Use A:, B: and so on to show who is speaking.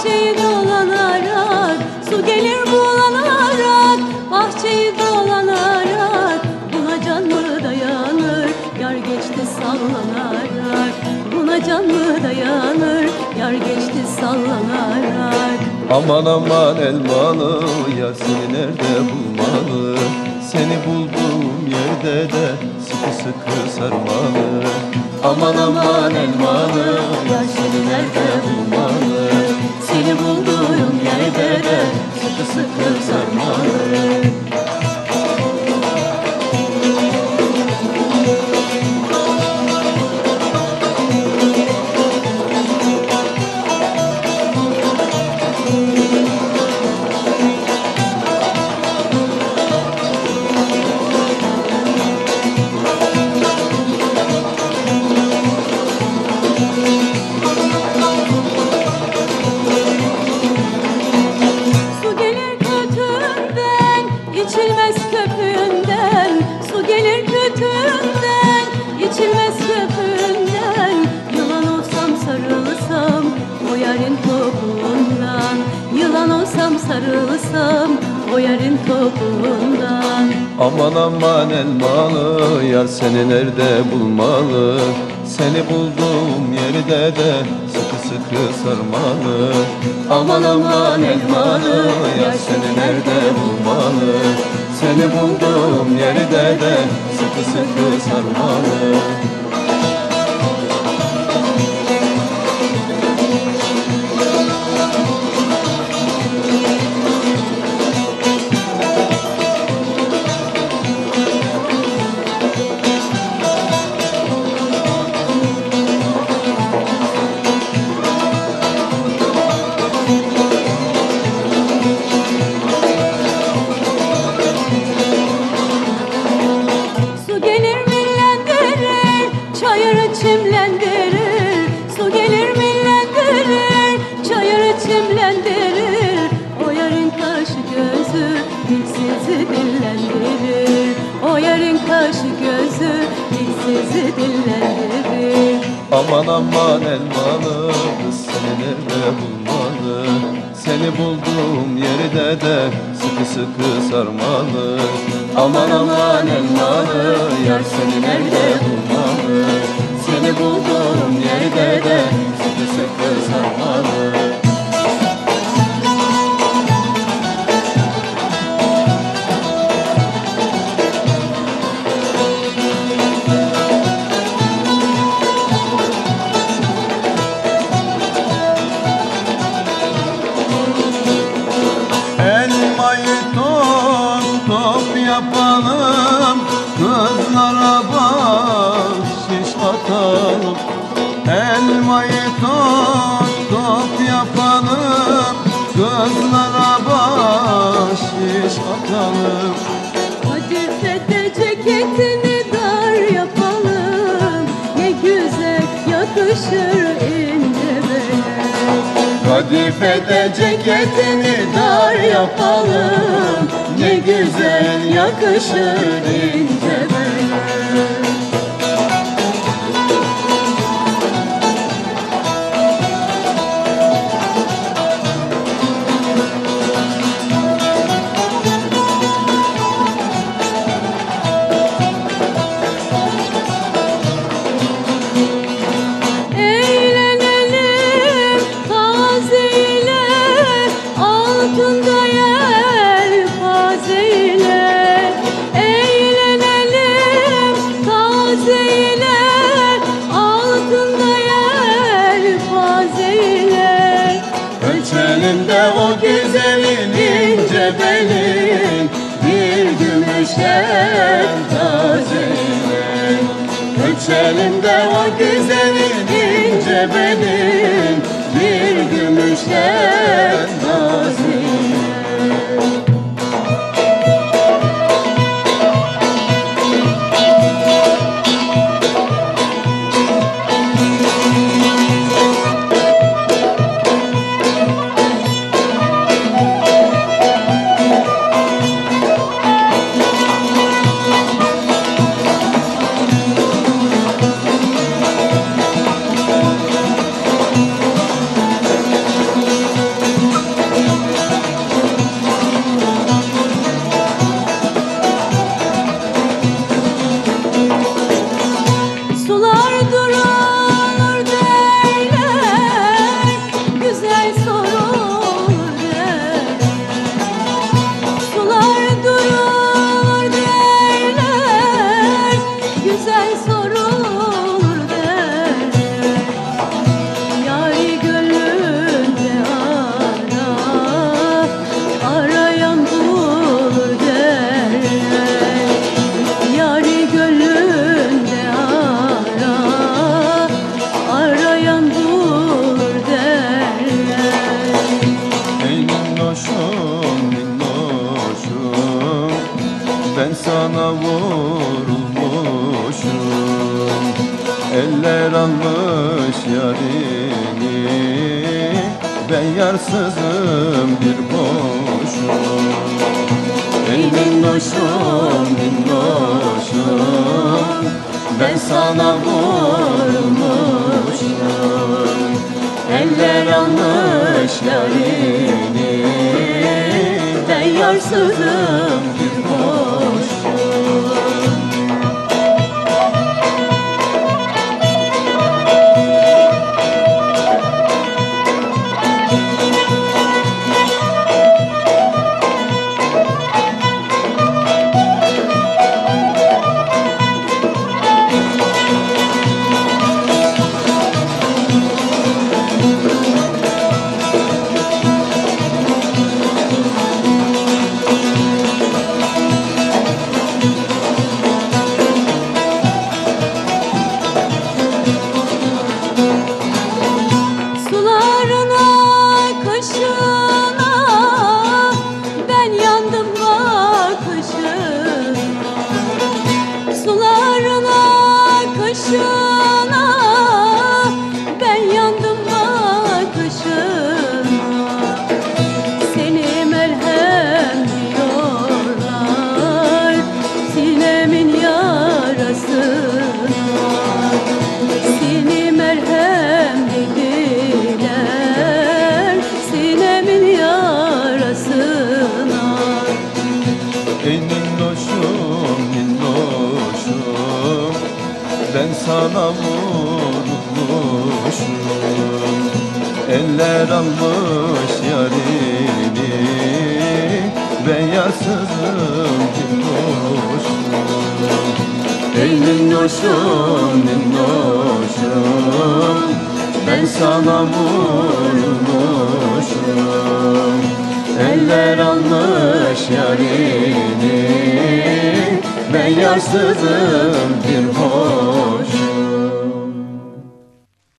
A: bahçeyi dolanarak Su gelir bulanarak bahçeyi dolanarak Buna can mı dayanır? Yar geçti sallanarak Buna can mı dayanır? Yar geçti sallanarak
B: Aman aman elmalı yar seni nerede bulmalı? Seni bulduğum yerde de sıkı sıkı sarmalı. Aman aman elmalı yar seni nerede bulmalı?
A: Seni bulduğum o yarın topuğundan.
B: Aman aman elmalı yar seni nerede bulmalı? Seni bulduğum yerde de sıkı sıkı sarmalı. Aman aman elmalı yar seni nerede bulmalı? Seni bulduğum yerde de sıkı sıkı sarmalı
A: çimlendirir. Su gelir millendirir, çayırı çimlendirir. O yarın kaşı gözü dilsizi dillendirir. O yarın kaşı gözü dilsizi dillendirir.
B: Aman aman elmalı kız seni nerede bulmalı? Seni bulduğum yerde de sıkı sıkı sarmalı. Aman aman elmalı yar seni nerede bulmalı Seni bulduğum yerde de Top top yapalım Kızlara bahşiş atalım
A: Kadife ceketini dar yapalım Ne güzel yakışır ince bele
B: Kadifede ceketini
A: dar yapalım Ne güzel yakışır ince bele tazeyle
B: Ölçelim o güzelin ince belin Bir
A: gümüşten tazeyle
B: Kur'an'a vurulmuşum Eller almış yarini. Ben yarsızım bir boşum. Ey minnoşum minnoşum Ben sana vurulmuşum Eller
A: almış yarini. Ben yarsızım
B: Ben sana vurmuşum Eller almış yarini Ben yarsızım minnoşum Ey minnoşum minnoşum Ben sana vurmuşum Eller almış yarini Ben yarsızım bir hoş